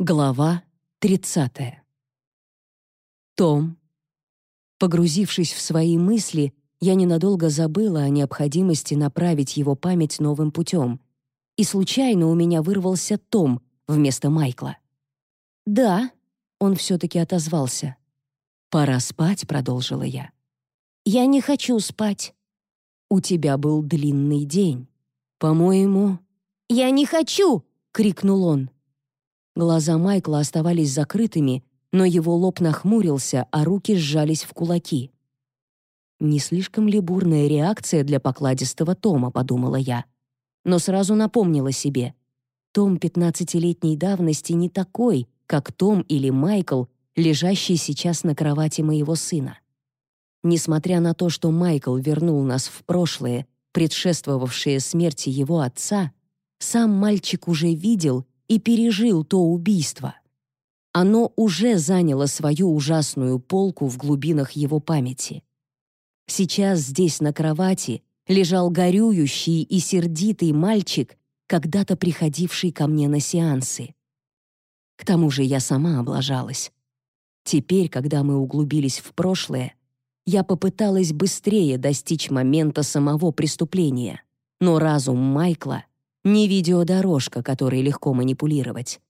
Глава 30. Том. Погрузившись в свои мысли, я ненадолго забыла о необходимости направить его память новым путем. И случайно у меня вырвался Том вместо Майкла. «Да», — он все-таки отозвался. «Пора спать», — продолжила я. «Я не хочу спать». «У тебя был длинный день. По-моему...» «Я не хочу!» — крикнул он. Глаза Майкла оставались закрытыми, но его лоб нахмурился, а руки сжались в кулаки. «Не слишком ли бурная реакция для покладистого Тома?» — подумала я. Но сразу напомнила себе. Том пятнадцатилетней давности не такой, как Том или Майкл, лежащий сейчас на кровати моего сына. Несмотря на то, что Майкл вернул нас в прошлое, предшествовавшее смерти его отца, сам мальчик уже видел и пережил то убийство. Оно уже заняло свою ужасную полку в глубинах его памяти. Сейчас здесь на кровати лежал горюющий и сердитый мальчик, когда-то приходивший ко мне на сеансы. К тому же я сама облажалась. Теперь, когда мы углубились в прошлое, я попыталась быстрее достичь момента самого преступления, но разум Майкла не видеодорожка, которой легко манипулировать.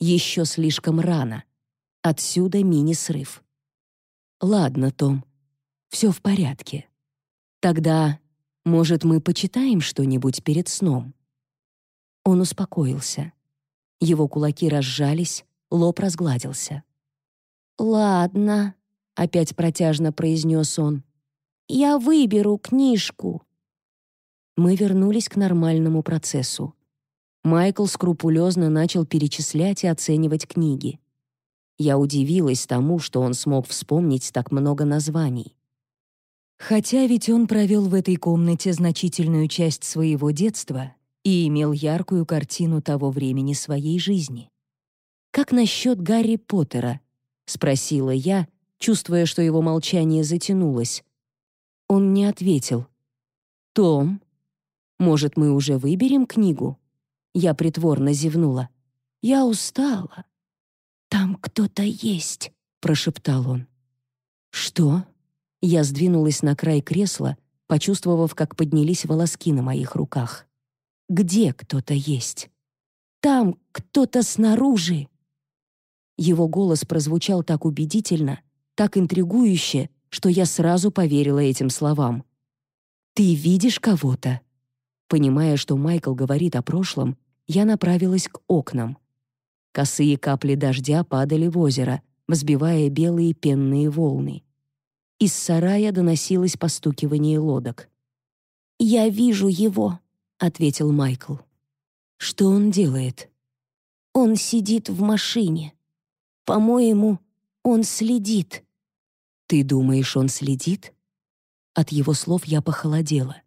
Еще слишком рано. Отсюда мини-срыв. Ладно, Том, все в порядке. Тогда, может, мы почитаем что-нибудь перед сном? Он успокоился. Его кулаки разжались, лоб разгладился. «Ладно», — опять протяжно произнес он. «Я выберу книжку» мы вернулись к нормальному процессу. Майкл скрупулезно начал перечислять и оценивать книги. Я удивилась тому, что он смог вспомнить так много названий. Хотя ведь он провел в этой комнате значительную часть своего детства и имел яркую картину того времени своей жизни. «Как насчет Гарри Поттера?» — спросила я, чувствуя, что его молчание затянулось. Он не ответил. «Том?» Может, мы уже выберем книгу?» Я притворно зевнула. «Я устала». «Там кто-то есть», — прошептал он. «Что?» Я сдвинулась на край кресла, почувствовав, как поднялись волоски на моих руках. «Где кто-то есть?» «Там кто-то снаружи!» Его голос прозвучал так убедительно, так интригующе, что я сразу поверила этим словам. «Ты видишь кого-то?» Понимая, что Майкл говорит о прошлом, я направилась к окнам. Косые капли дождя падали в озеро, взбивая белые пенные волны. Из сарая доносилось постукивание лодок. «Я вижу его», — ответил Майкл. «Что он делает?» «Он сидит в машине. По-моему, он следит». «Ты думаешь, он следит?» От его слов я похолодела.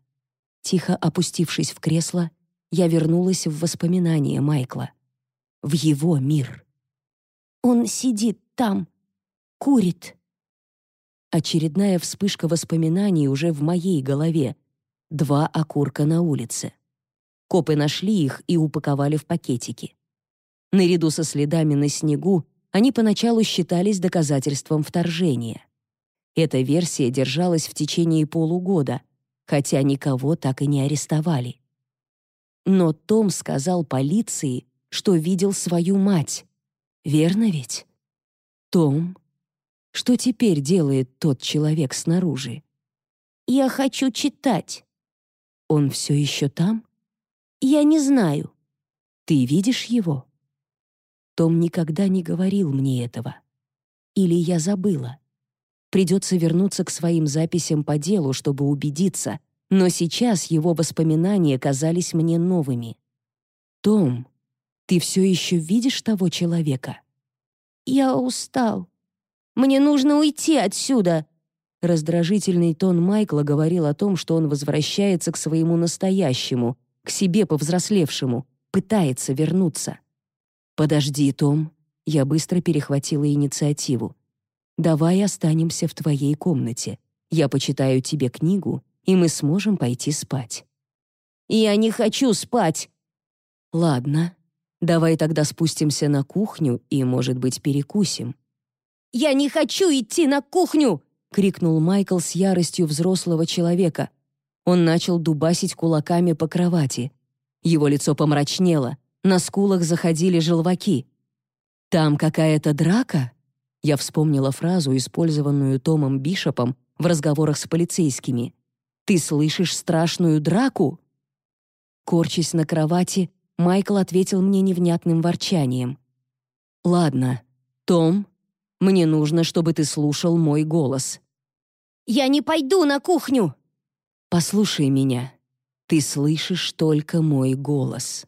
Тихо опустившись в кресло, я вернулась в воспоминания Майкла. В его мир. «Он сидит там, курит». Очередная вспышка воспоминаний уже в моей голове. Два окурка на улице. Копы нашли их и упаковали в пакетики. Наряду со следами на снегу они поначалу считались доказательством вторжения. Эта версия держалась в течение полугода, хотя никого так и не арестовали. Но Том сказал полиции, что видел свою мать. Верно ведь? Том? Что теперь делает тот человек снаружи? «Я хочу читать». «Он все еще там?» «Я не знаю». «Ты видишь его?» Том никогда не говорил мне этого. Или я забыла. Придется вернуться к своим записям по делу, чтобы убедиться, но сейчас его воспоминания казались мне новыми. «Том, ты все еще видишь того человека?» «Я устал. Мне нужно уйти отсюда!» Раздражительный тон Майкла говорил о том, что он возвращается к своему настоящему, к себе повзрослевшему, пытается вернуться. «Подожди, Том». Я быстро перехватила инициативу. Давай останемся в твоей комнате. Я почитаю тебе книгу, и мы сможем пойти спать». «Я не хочу спать!» «Ладно». Давай тогда спустимся на кухню и, может быть, перекусим». «Я не хочу идти на кухню!» — крикнул Майкл с яростью взрослого человека. Он начал дубасить кулаками по кровати. Его лицо помрачнело, на скулах заходили желваки. «Там какая-то драка?» Я вспомнила фразу, использованную Томом Бишопом в разговорах с полицейскими. «Ты слышишь страшную драку?» Корчась на кровати, Майкл ответил мне невнятным ворчанием. «Ладно, Том, мне нужно, чтобы ты слушал мой голос». «Я не пойду на кухню!» «Послушай меня. Ты слышишь только мой голос.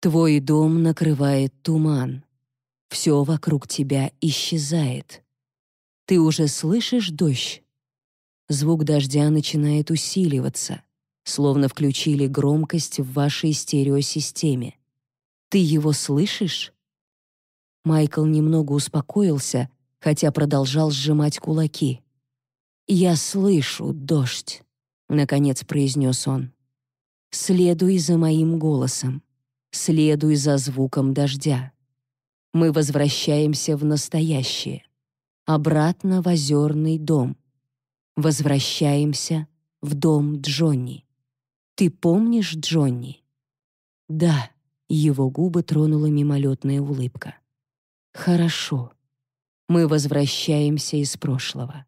Твой дом накрывает туман. Все вокруг тебя исчезает. Ты уже слышишь дождь? Звук дождя начинает усиливаться, словно включили громкость в вашей стереосистеме. Ты его слышишь? Майкл немного успокоился, хотя продолжал сжимать кулаки. «Я слышу дождь», — наконец произнес он. «Следуй за моим голосом, следуй за звуком дождя. Мы возвращаемся в настоящее, обратно в озерный дом. Возвращаемся в дом Джонни. Ты помнишь Джонни?» «Да», — его губы тронула мимолетная улыбка. «Хорошо. Мы возвращаемся из прошлого.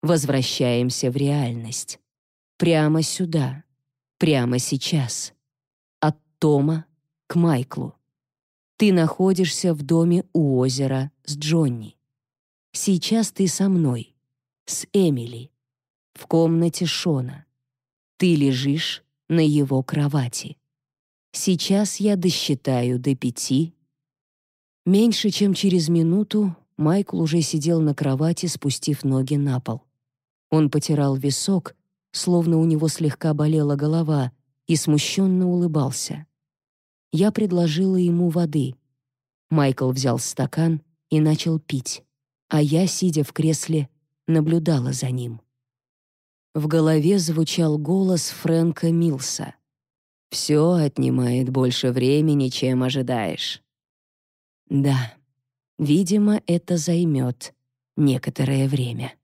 Возвращаемся в реальность. Прямо сюда. Прямо сейчас. От Тома к Майклу. Ты находишься в доме у озера с Джонни. Сейчас ты со мной, с Эмили, в комнате Шона. Ты лежишь на его кровати. Сейчас я досчитаю до пяти. Меньше чем через минуту Майкл уже сидел на кровати, спустив ноги на пол. Он потирал висок, словно у него слегка болела голова, и смущенно улыбался. Я предложила ему воды. Майкл взял стакан и начал пить, а я, сидя в кресле, наблюдала за ним. В голове звучал голос Фрэнка Милса. «Все отнимает больше времени, чем ожидаешь». Да, видимо, это займет некоторое время.